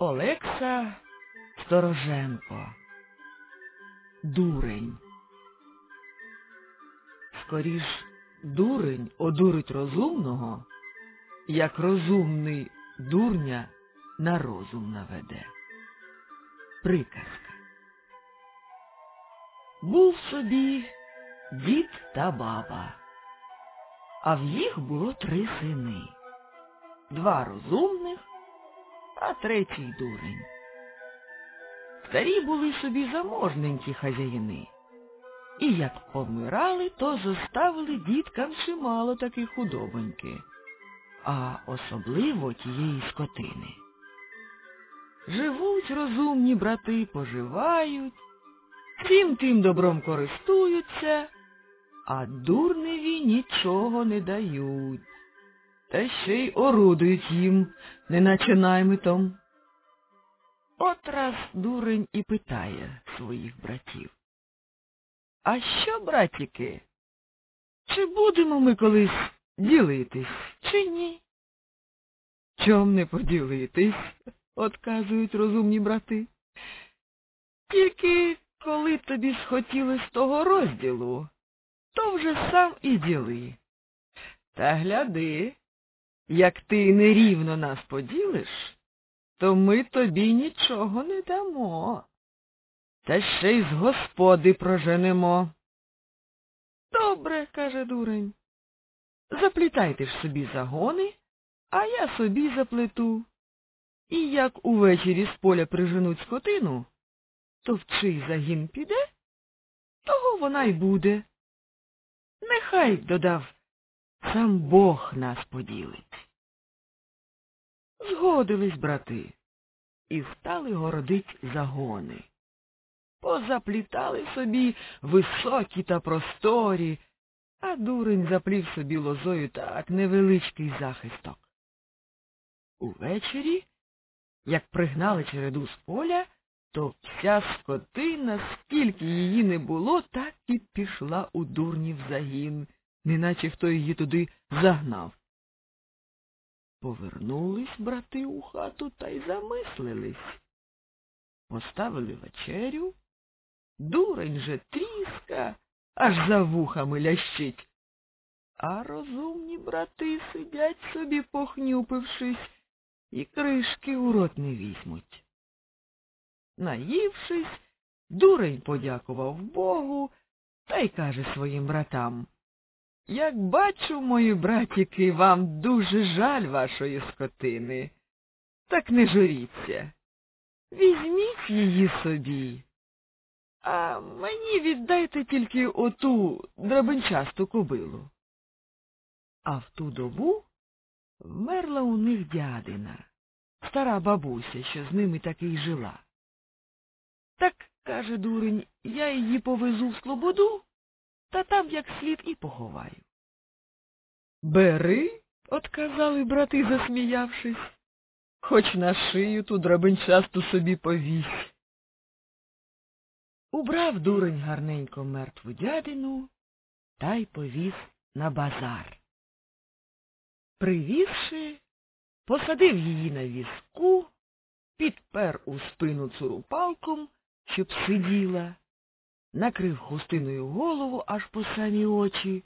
Олекса Стороженко. Дурень. Скоріш дурень одурить розумного, як розумний дурня на розум наведе. Приказка. Був собі дід та баба, а в їх було три сини. Два розумних, а третій дурень. Старі були собі заможненькі хазяїни. І як помирали, то зоставили діткам чимало таких худобоньки, а особливо тієї скотини. Живуть розумні брати, поживають, всім тим добром користуються, а дурневі нічого не дають, та ще й орудують їм, неначе наймитом. От раз дурень і питає своїх братів. А що, братіки? Чи будемо ми колись ділитись, чи ні? Чом не поділитись, отказують розумні брати. Тільки коли тобі схотілось того розділу, то вже сам і діли. Та гляди, як ти нерівно нас поділиш, то ми тобі нічого не дамо. Та ще й з господи проженемо. Добре, каже дурень. Заплітайте ж собі загони, а я собі заплету. І як увечері з поля приженуть скотину, то в чий загін піде, того вона й буде. Нехай, додав, сам Бог нас поділить. Згодились брати і стали городить загони. Позаплітали собі високі та просторі, а дурень заплів собі лозою так невеличкий захисток. Увечері, як пригнали череду з поля, то вся скотина, скільки її не було, так і пішла у дурнів загін, неначе хто її туди загнав. Повернулись брати у хату та й замислились. Поставили вечерю, дурень же тріска, аж за вухами лящить. А розумні брати сидять собі, похнюпившись, і кришки у рот не візьмуть. Наївшись, дурень подякував Богу та й каже своїм братам Як бачу, мої братіки, вам дуже жаль вашої скотини, так не журіться. Візьміть її собі. А мені віддайте тільки оту драбинчасту кобилу. А в ту добу вмерла у них дядина, стара бабуся, що з ними таки й жила. Так, каже дурень, я її повезу в слободу, та там як слід і поховаю. Бери, отказали брати, засміявшись, хоч на шию ту драбинчасту собі повісь. Убрав дурень гарненько мертву дядину та й повіз на базар. Привізши, посадив її на візку, підпер у спину цурупалком, щоб сиділа, накрив хустиною голову аж по самі очі,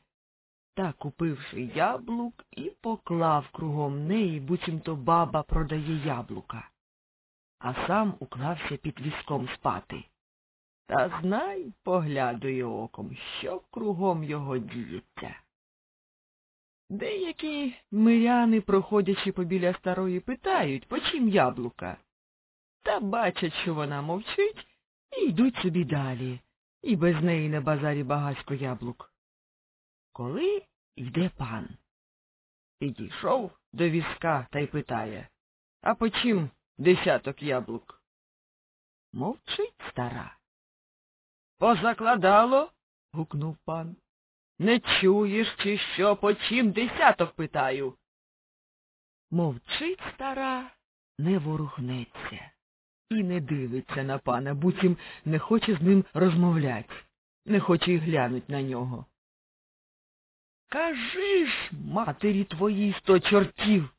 та, купивши яблук, і поклав кругом неї, буцімто баба продає яблука, а сам уклався під візком спати. Та знай, поглядує оком, що кругом його діється. Деякі миряни, проходячи побіля старої, питають, по чим яблука. Та бачать, що вона мовчить, і йдуть собі далі, і без неї на базарі багацько яблук. Коли йде пан? Підійшов до візка та й питає, а по чим десяток яблук? Мовчить стара. Позакладало? гукнув пан. Не чуєш, чи що, по чим десяток питаю? Мовчить стара, не ворухнеться і не дивиться на пана, буцім не хоче з ним розмовлять, не хоче й глянуть на нього. Кажи ж, матері твоїй сто чортів.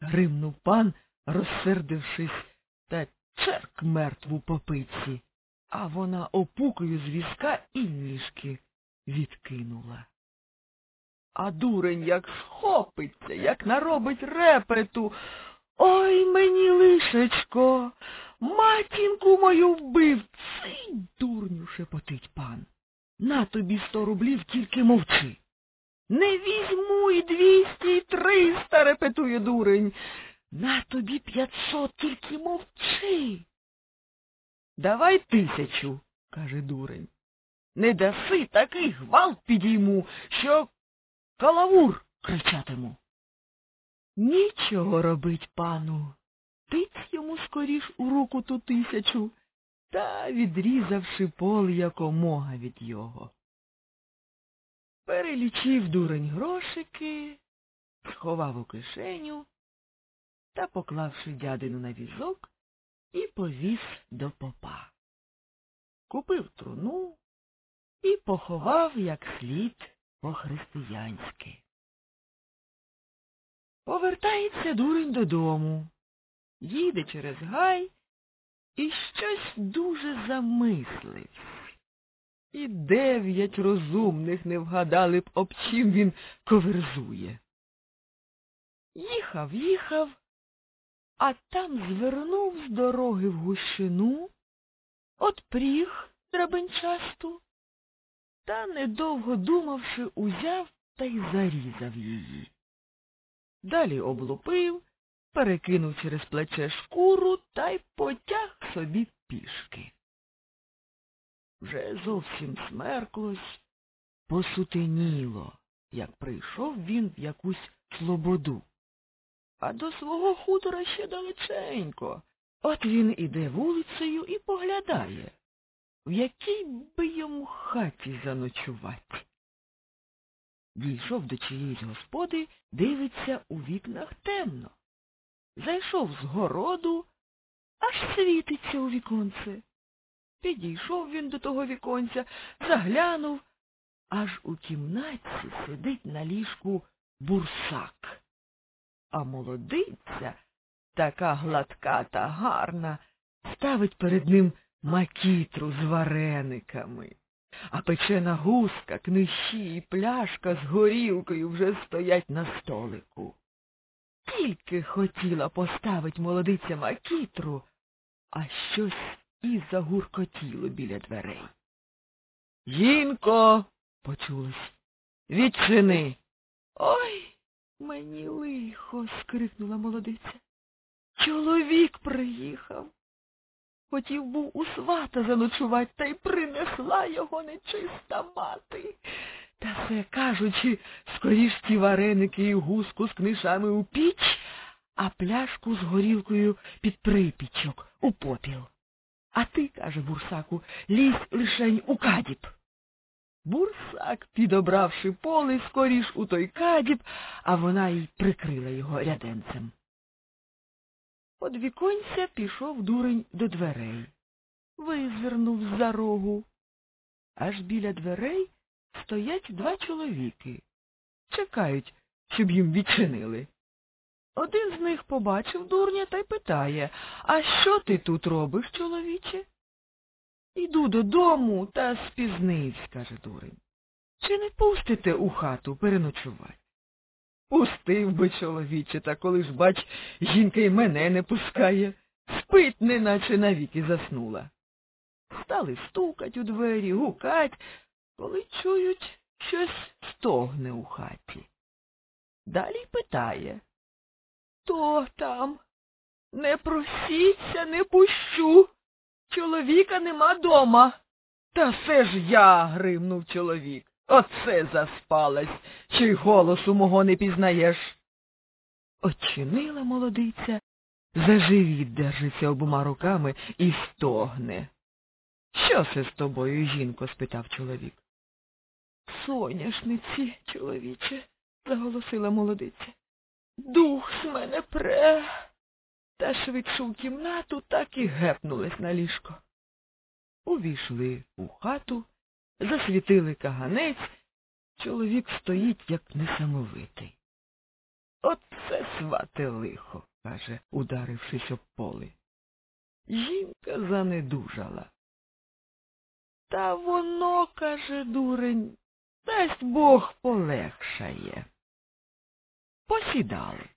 гримнув пан, розсердившись та черк мертву попиці, а вона опукою з візка і ніжки відкинула. А дурень як схопиться, як наробить репету. Ой мені лишечко, матінку мою вбив. Цей дурню шепотить пан. На тобі сто рублів, тільки мовчи. Не візьму і двісті, і триста, репетує дурень. На тобі п'ятсот, тільки мовчи. Давай тисячу, каже дурень. Не даси такий гвалт підійму, що калавур кричатиму. Нічого робить пану. Тиць йому скоріш у руку ту тисячу, та відрізавши пол якомога від його. Перелічив дурень грошики, сховав у кишеню та, поклавши дядину на візок, і повіз до попа. Купив труну і поховав як слід по-християнськи. Повертається дурень додому, їде через гай і щось дуже замислився. І дев'ять розумних не вгадали б, об чим він коверзує. Їхав, їхав, а там звернув з дороги в гущину, отпріг драбинчасту, та, недовго думавши, узяв та й зарізав її. Далі облупив, перекинув через плече шкуру та й потяг собі пішки. Вже зовсім смерклось, посутеніло, як прийшов він в якусь слободу. А до свого хутора ще далеченько. От він іде вулицею і поглядає, в якій би йому хаті заночувати. Дійшов до чиєїсь господи, дивиться у вікнах темно. Зайшов з городу, аж світиться у віконце. Підійшов він до того віконця, заглянув, аж у кімнатці сидить на ліжку бурсак. А молодиця, така гладка та гарна, ставить перед ним макітру з варениками. А печена гуска, книщі і пляшка з горілкою вже стоять на столику. Тільки хотіла поставить молодиця макітру, а щось і загуркотіло біля дверей. Жінко, почулось, відчини. Ой, мені лихо, скрикнула молодиця. Чоловік приїхав. Хотів був у свата заночувати, та й принесла його нечиста мати. Та все кажучи, скоріш ті вареники і гуску з книшами у піч, а пляшку з горілкою під припічок у попіл. А ти, каже бурсаку, лізь лишень у кадіб. Бурсак, підобравши поле, скоріш у той кадіб, а вона й прикрила його ряденцем. Од віконця пішов дурень до дверей, визирнув за рогу. Аж біля дверей стоять два чоловіки. Чекають, щоб їм відчинили. Один з них побачив дурня та й питає, а що ти тут робиш, чоловіче? Іду додому та спізнився, каже дурень. Чи не пустите у хату переночувати? Пустив би, чоловіче, та коли ж, бач, жінка й мене не пускає. Спить, неначе навіки заснула. Стали стукать у двері, гукать, коли чують, щось стогне у хаті. Далі питає. Хто там? Не просіться, не пущу. Чоловіка нема дома. Та все ж я, гримнув чоловік. Оце заспалась, чи й голосу мого не пізнаєш. Очинила молодиця, за живіт держиться обома руками і стогне. Що це з тобою, жінко? спитав чоловік. Соняшниці, чоловіче, заголосила молодиця. Дух з мене пре. Та швидше в кімнату так і гепнулась на ліжко. Увійшли у хату, засвітили каганець, чоловік стоїть, як несамовитий. Оце свате лихо, каже, ударившись об поле. Жінка занедужала. Та воно, каже дурень, дасть Бог полегшає. Посідали.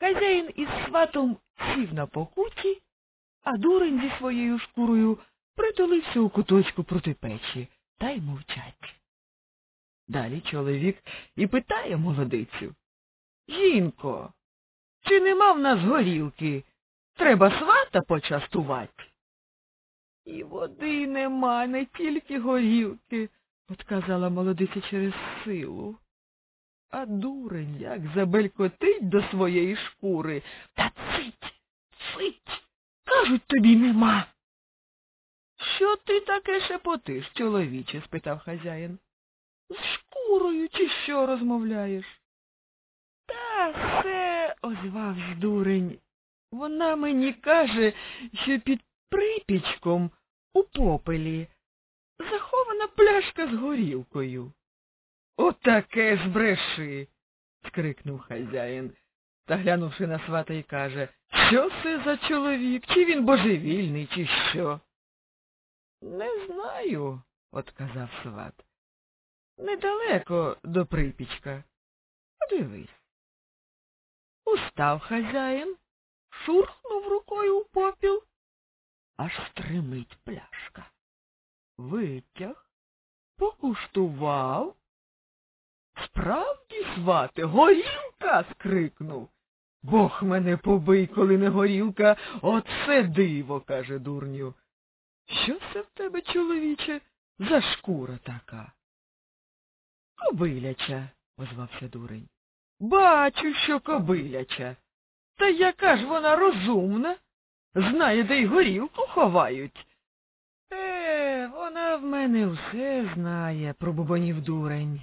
Хазяїн із сватом сів на покуті, а дурень зі своєю шкурою притулився у куточку проти печі та й мовчать. Далі чоловік і питає молодицю. Жінко, чи нема в нас горілки? Треба свата почастувати. І води нема, не тільки горілки, отказала молодиця через силу. А дурень як забелькотить до своєї шкури. Та цить, цить, кажуть, тобі нема. Що ти таке шепотиш, чоловіче? спитав хазяїн. З шкурою чи що розмовляєш? Та все, озвався дурень. Вона мені каже, що під припічком у попелі захована пляшка з горілкою. Отаке ж бреши. скрикнув хазяїн, та глянувши на свата й каже, що це за чоловік, чи він божевільний, чи що? Не знаю, отказав сват. Недалеко до припічка. Подивись. Устав хазяїн, шурхнув рукою у попіл, аж стримить пляшка. Витяг, покуштував. Справді, свате, горілка. скрикнув. Бог мене побий, коли не горілка, оце диво, каже дурню. Що це в тебе, чоловіче, за шкура така? Кобиляча, озвався дурень. Бачу, що кобиляча. Та яка ж вона розумна? Знає, де й горілку ховають. Е, вона в мене все знає, пробубонів дурень.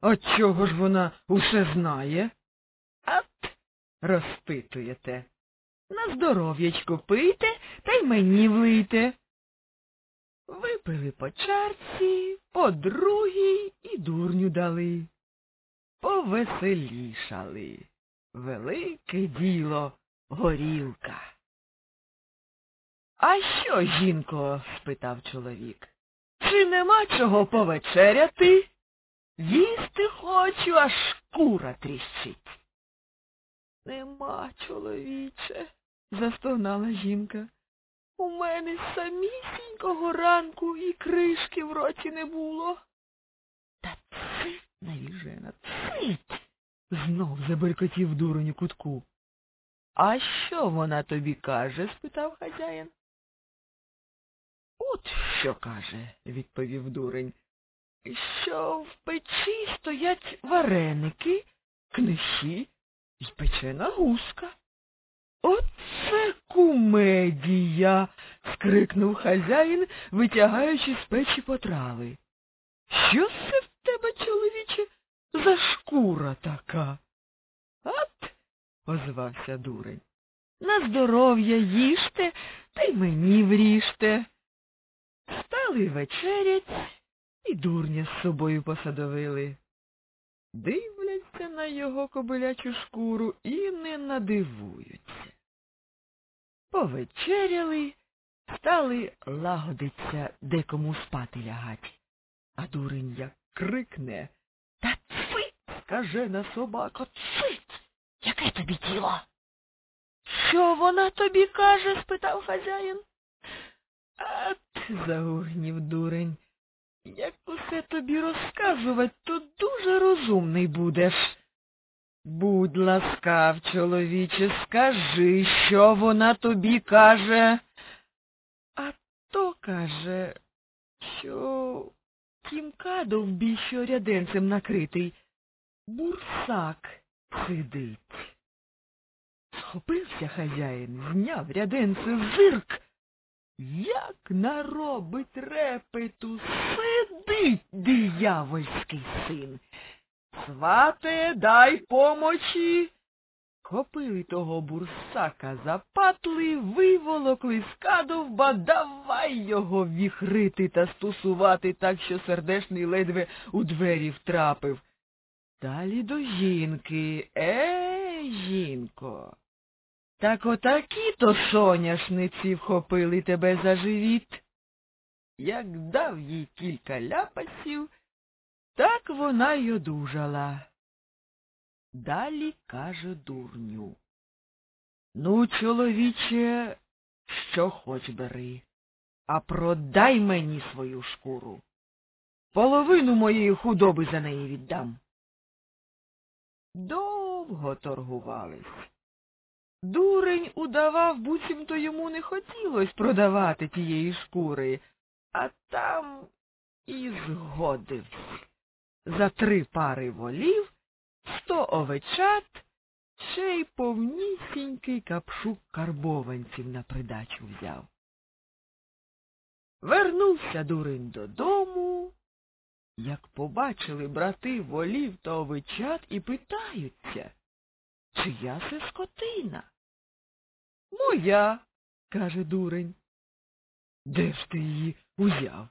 От чого ж вона усе знає? От, розпитуєте. На здоров'ячко пийте та й мені влийте. Випили по чарці, по другій і дурню дали. Повеселішали. Велике діло горілка. А що, жінко? спитав чоловік. Чи нема чого повечеряти? Їсти хочу, аж шкура тріщить. Нема, чоловіче, застогнала жінка. У мене самісінького ранку і кришки в роті не було. Та цить, навіжена, цить. Знов забелькотів дурень у кутку. А що вона тобі каже? спитав хазяїн. От що каже, відповів дурень, що в печі стоять вареники, книші і печена гуска. Оце кумедія. скрикнув хазяїн, витягаючи з печі потрави. Що це в тебе, чоловіче, за шкура така? От, озвався дурень. На здоров'я їжте та й мені вріжте. Стали вечерять і дурня з собою посадовили. Дивляться на його кобилячу шкуру і не надивуються. Повечеряли, стали лагодиться декому спати лягать. А дурень як крикне Та цить, скажена собака, цить! Яке тобі діло? Що вона тобі каже? спитав хазяїн. От, загугнів дурень. Як усе тобі розказувати, то дуже розумний будеш. Будь ласкав, чоловіче, скажи, що вона тобі каже. А то каже, що кімка довбій, що ряденцем накритий, бурсак сидить. Схопився хазяїн, зняв ряденце зирк. Як наробить репету, сидить диявольський син. Свате, дай помочі. Хопили того бурсака за патли, виволокли з кадовба, давай його віхрити та стусувати так, що сердешний ледве у двері втрапив. Далі до жінки. Е, жінко, Так отакі то соняшниці вхопили тебе за живіт. Як дав їй кілька ляпасів, так вона й одужала. Далі каже дурню. Ну, чоловіче, що хоч бери, а продай мені свою шкуру. Половину моєї худоби за неї віддам. Довго торгувались. Дурень удавав, буцімто йому не хотілось продавати тієї шкури, а там і згодився. За три пари волів, сто овечат, ще й повнісінький капшук карбованців на придачу взяв. Вернувся дурень додому, як побачили брати волів та овечат і питаються, чия це скотина? Моя, каже дурень. Де ж ти її узяв?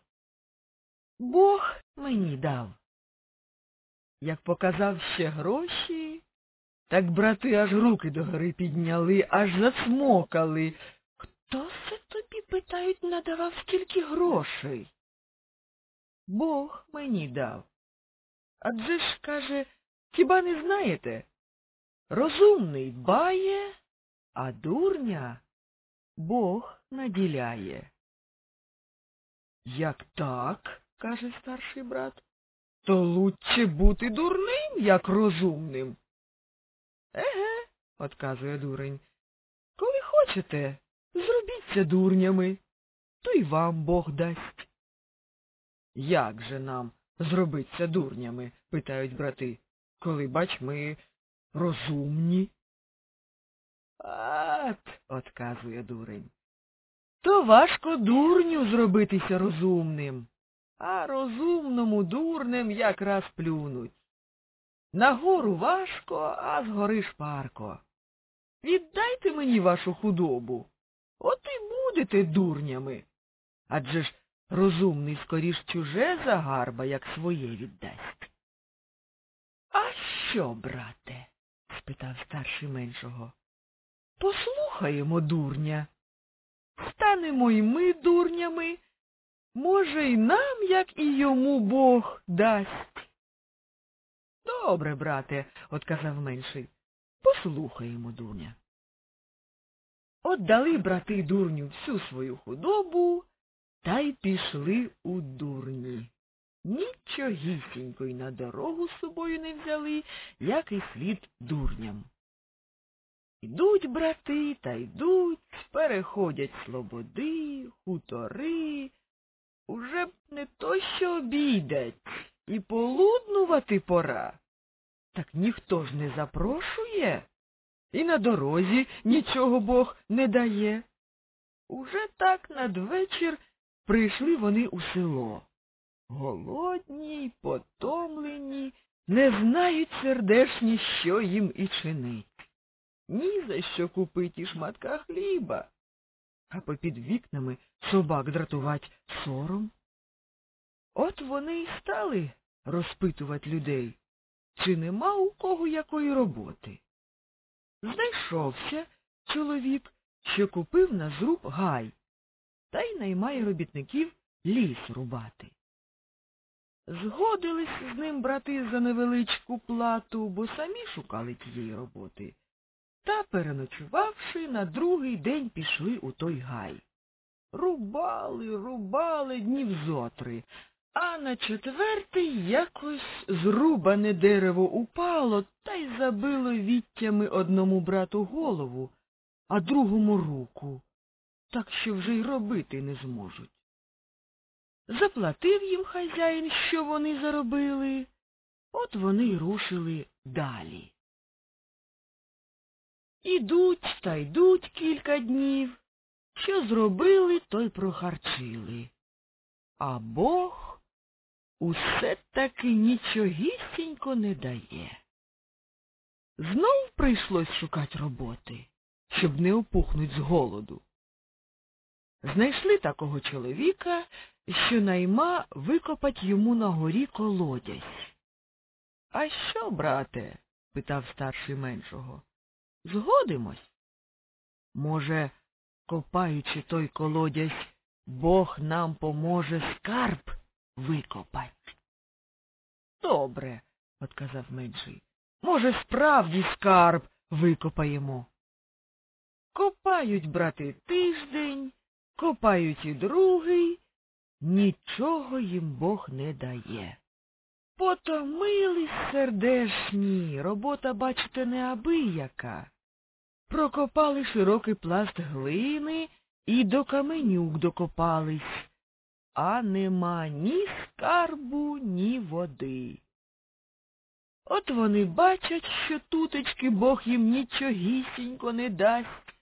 Бог мені дав. Як показав ще гроші, так брати аж руки догори підняли, аж засмокали. Хто це тобі, питають, надавав стільки грошей? Бог мені дав. Адже ж, каже, хіба не знаєте? Розумний бає, а дурня Бог наділяє. Як так, каже старший брат, то лучше бути дурним, як розумним. Еге, отказує дурень. Коли хочете, зробіться дурнями, то й вам Бог дасть. Як же нам зробиться дурнями? питають брати, коли, бач, ми розумні. От, отказує дурень. То важко дурню зробитися розумним, а розумному дурнем якраз плюнуть. Нагору важко, а згори шпарко. Віддайте мені вашу худобу, от і будете дурнями. Адже ж розумний скоріш чуже загарба, як своє віддасть. А що, брате? Спитав старший меншого. Послухаємо дурня. Станемо й ми дурнями, може, й нам, як і йому Бог дасть. Добре, брате, отказав менший. Послухаємо дурня. Отдали брати дурню всю свою худобу та й пішли у дурні. Нічогісінько й на дорогу з собою не взяли, як і слід дурням. Йдуть брати та йдуть, переходять слободи, хутори. Уже б не то що обідать, і полуднувати пора. Так ніхто ж не запрошує, і на дорозі нічого Бог не дає. Уже так надвечір прийшли вони у село. Голодні й потомлені, не знають сердешні, що їм і чинить. Ні за що купить і шматка хліба, а попід вікнами собак дратувать сором. От вони й стали розпитувати людей, чи нема у кого якої роботи. Знайшовся чоловік, що купив на зруб гай, та й наймає робітників ліс рубати. Згодились з ним брати за невеличку плату, бо самі шукали тієї роботи. Та, переночувавши, на другий день пішли у той гай. Рубали, рубали днів зотри, а на четвертий якось зрубане дерево упало та й забило віттями одному брату голову, а другому руку, так що вже й робити не зможуть. Заплатив їм хазяїн, що вони заробили, от вони й рушили далі. Ідуть та йдуть кілька днів, що зробили, то й прохарчили. А Бог усе таки нічогісінько не дає. Знов прийшлось шукати роботи, щоб не опухнуть з голоду. Знайшли такого чоловіка, що найма викопать йому на горі колодязь. А що, брате? питав старший меншого. Згодимось. Може, копаючи той колодязь, Бог нам поможе скарб викопати. Добре, отказав менший. Може, справді скарб викопаємо. Копають, брати, тиждень, копають і другий, нічого їм Бог не дає. Потомились сердешні, робота, бачите, неабияка. Прокопали широкий пласт глини і до каменюк докопались, а нема ні скарбу, ні води. От вони бачать, що тутечки Бог їм нічогісінько не дасть.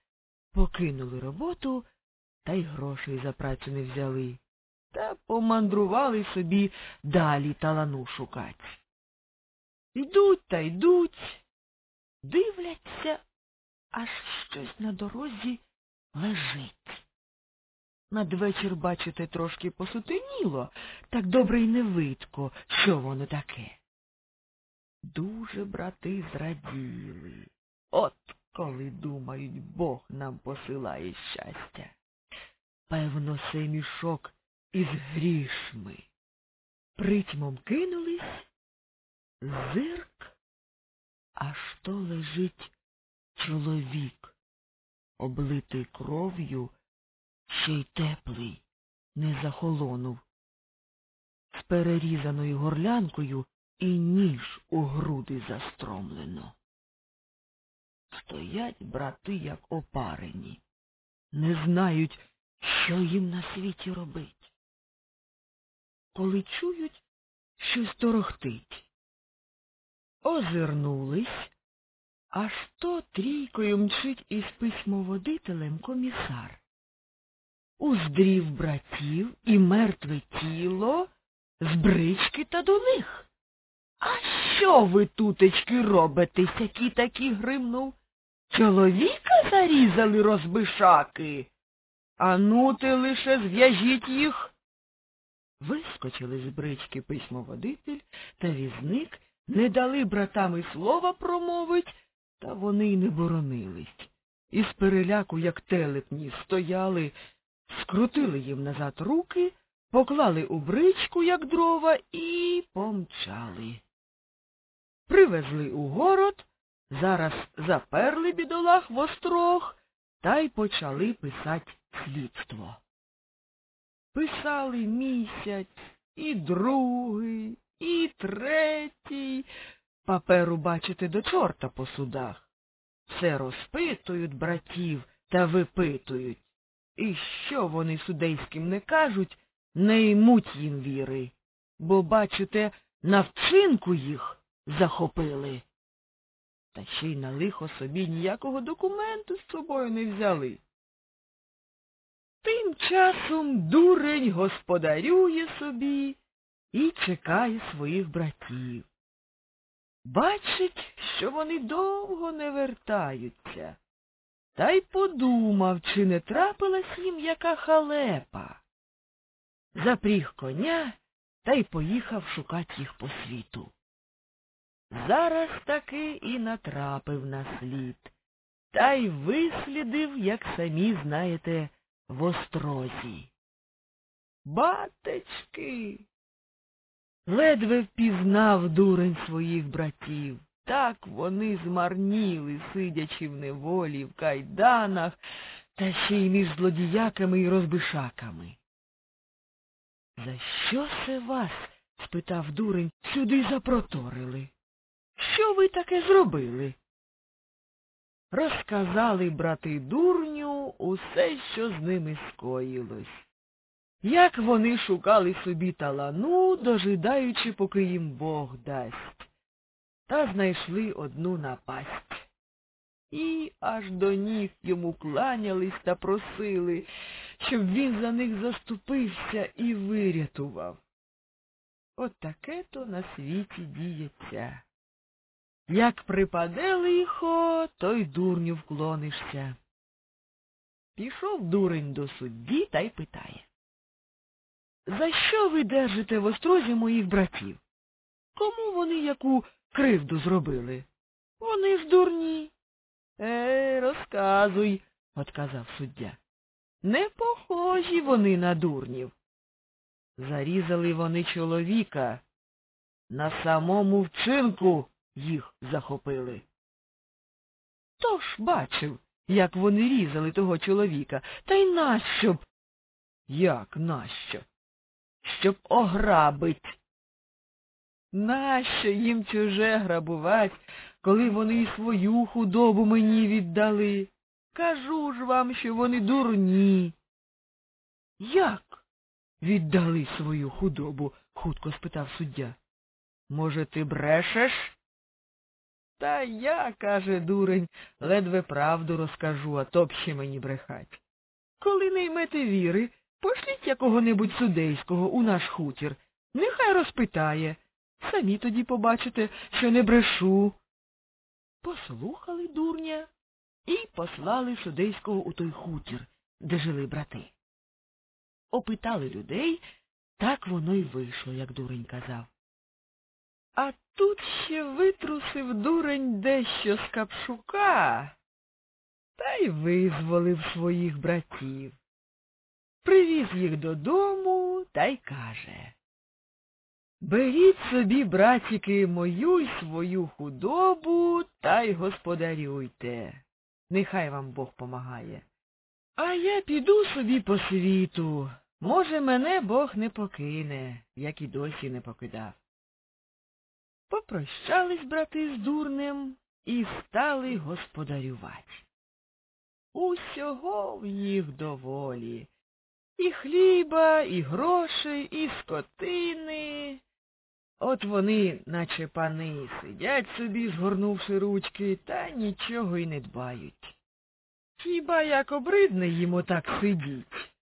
Покинули роботу та й грошей за працю не взяли, та помандрували собі далі талану шукать. Йдуть та йдуть, дивляться, аж щось на дорозі лежить. Надвечір, бачите, трошки посутеніло, так добре й не видко, що воно таке. Дуже брати зраділи. От коли думають, Бог нам посилає щастя. Певно, це мішок із грішми. Притьмом кинулись, зирк, аж то лежить чоловік, облитий кров'ю, ще й теплий, не захолонув, з перерізаною горлянкою і ніж у груди застромлено. Стоять брати, як опарені, не знають, що їм на світі робить. Коли чують, щось торохтить. Озирнулись, аж то трійкою мчить із письмоводителем комісар. Уздрів братів і мертве тіло з брички та до них. А що ви, тутечки, робите, сякі такі гримнув? Чоловіка зарізали розбишаки. Ану ти лише зв'яжіть їх. Вискочили з брички письмоводитель та візник, не дали братам і слова промовить, та вони й не боронились. Із переляку, як телепні, стояли, скрутили їм назад руки, поклали у бричку, як дрова, і помчали. Привезли у город, зараз заперли бідолах в острог та й почали писать слідство. Писали місяць, і другий, і третій. Паперу, бачите, до чорта по судах. Все розпитують братів та випитують. І що вони судейським не кажуть, не ймуть їм віри, бо, бачите, на вчинку їх захопили. Та ще й на лихо собі ніякого документу з собою не взяли. Тим часом дурень господарює собі і чекає своїх братів. Бачить, що вони довго не вертаються, та й подумав, чи не трапилась їм яка халепа. Запріг коня та й поїхав шукати їх по світу. Зараз таки і натрапив на слід, та й вислідив, як самі знаєте, в острозі. Батечки. Ледве впізнав дурень своїх братів. Так вони змарніли, сидячи в неволі, в кайданах, та ще й між злодіяками і розбишаками. За що це вас? спитав дурень, сюди запроторили. Що ви таке зробили? Розказали брати дурню усе, що з ними скоїлось. Як вони шукали собі талану, дожидаючи, поки їм Бог дасть, та знайшли одну напасть. І аж до ніг йому кланялись та просили, щоб він за них заступився і вирятував. От таке то на світі діється. Як припаде лихо, то й дурню вклонишся. Пішов дурень до судді та й питає. За що ви держите в острозі моїх братів? Кому вони яку кривду зробили? Вони ж дурні. Е, розказуй, отказав суддя. Не похожі вони на дурнів. Зарізали вони чоловіка. На самому вчинку їх захопили. Хто ж бачив, як вони різали того чоловіка, та й нащо б? Як нащо? Щоб ограбить. Нащо їм чуже грабувать, коли вони і свою худобу мені віддали? Кажу ж вам, що вони дурні. Як? Віддали свою худобу? хутко спитав суддя. Може, ти брешеш? Та я, каже дурень, ледве правду розкажу, а то б ще мені брехать. Коли не ймете віри, пошліть якого-небудь судейського у наш хутір. Нехай розпитає. Самі тоді побачите, що не брешу. Послухали дурня і послали судейського у той хутір, де жили брати. Опитали людей, так воно й вийшло, як дурень казав. А тут ще витрусив дурень дещо з капшука та й визволив своїх братів. Привіз їх додому та й каже Беріть собі, братіки, мою й свою худобу та й господарюйте. Нехай вам Бог помагає. А я піду собі по світу. Може, мене Бог не покине, як і досі не покидав. Попрощались брати з дурнем і стали господарювати. Усього в їх доволі. І хліба, і грошей, і скотини. От вони, наче пани, сидять собі, згорнувши ручки, та нічого й не дбають. Хіба як обридне їм отак сидіть,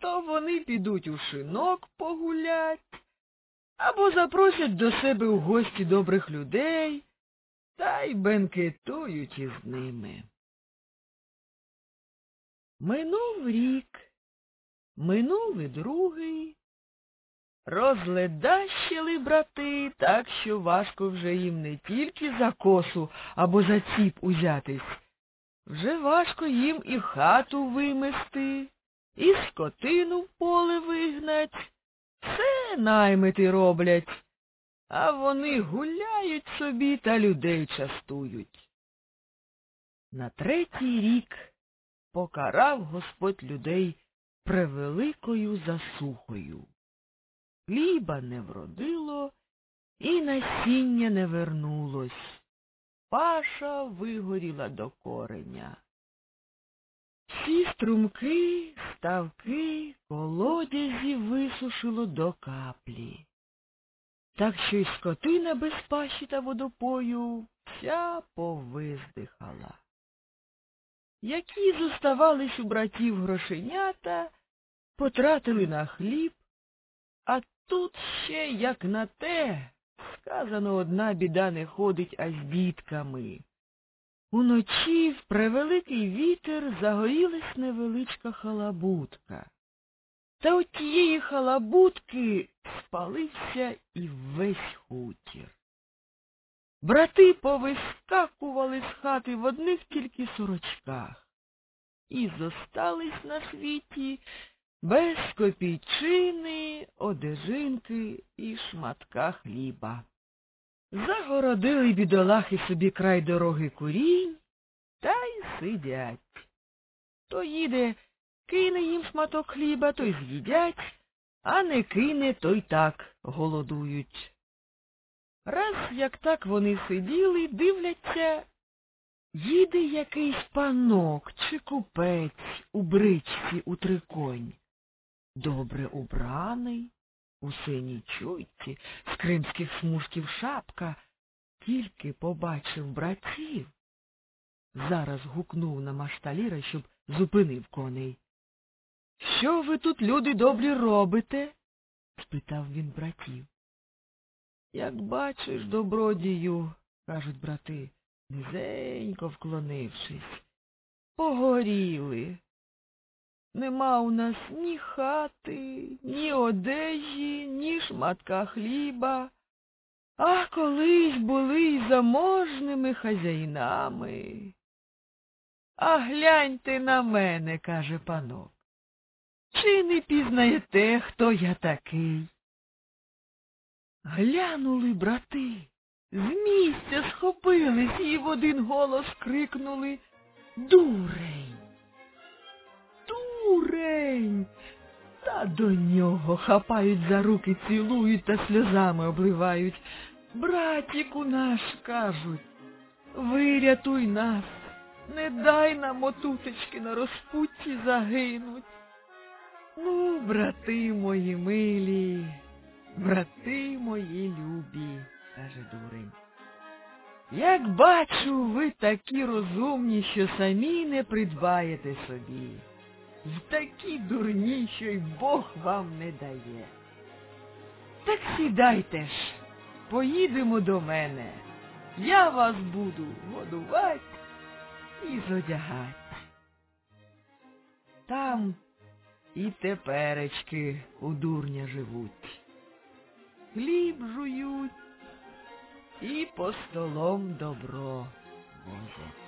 то вони підуть у шинок погулять, або запросять до себе в гості добрих людей та й бенкетують із ними. Минув рік, минув і другий. Розледащили брати, так що важко вже їм не тільки за косу або за ціп узятись. Вже важко їм і хату вимести, і скотину в поле вигнать. Все наймити роблять, а вони гуляють собі та людей частують. На третій рік покарав Господь людей превеликою засухою. Хліба не вродило і насіння не вернулось. Паша вигоріла до кореня. Всі струмки, ставки, колодязі висушило до каплі. Так що й скотина без паші та водопою вся повиздихала. Які зоставались у братів грошенята, потратили на хліб, а тут ще, як на те, сказано, одна біда не ходить, а з дітками. Уночі в превеликий вітер загорілась невеличка халабутка. Та от тієї халабутки спалився і весь хутір. Брати повискакували з хати в одних тільки сорочках і зостались на світі без копійчини, одежинки і шматка хліба. Загородили бідолахи собі край дороги курінь та й сидять. То їде, кине їм шматок хліба, то й з'їдять, а не кине, то й так голодують. Раз як так вони сиділи, дивляться, їде якийсь панок чи купець у бричці у триконь добре убраний, у синій чуйці, з кримських смужків шапка, тільки побачив братів. Зараз гукнув на машталіра, щоб зупинив коней. Що ви тут, люди добрі, робите? спитав він братів. Як бачиш, добродію, кажуть брати, низенько вклонившись, погоріли. Нема у нас ні хати, ні одежі, ні шматка хліба, а колись були й заможними хазяїнами. А гляньте на мене, каже панок. Чи не пізнаєте, хто я такий? Глянули брати, з місця схопились і в один голос крикнули Дурень. Дурень. Та до нього хапають за руки, цілують та сльозами обливають. Братіку наш, кажуть, вирятуй нас, не дай нам отутечки на розпутті загинуть. Ну, брати мої милі, брати мої любі, каже дурень. Як бачу, ви такі розумні, що самі не придбаєте собі. Й такі дурні, що й Бог вам не дає. Так сідайте ж, поїдемо до мене. Я вас буду годувати і зодягати. Там і теперечки у дурня живуть. Хліб жують і по столом добро возять.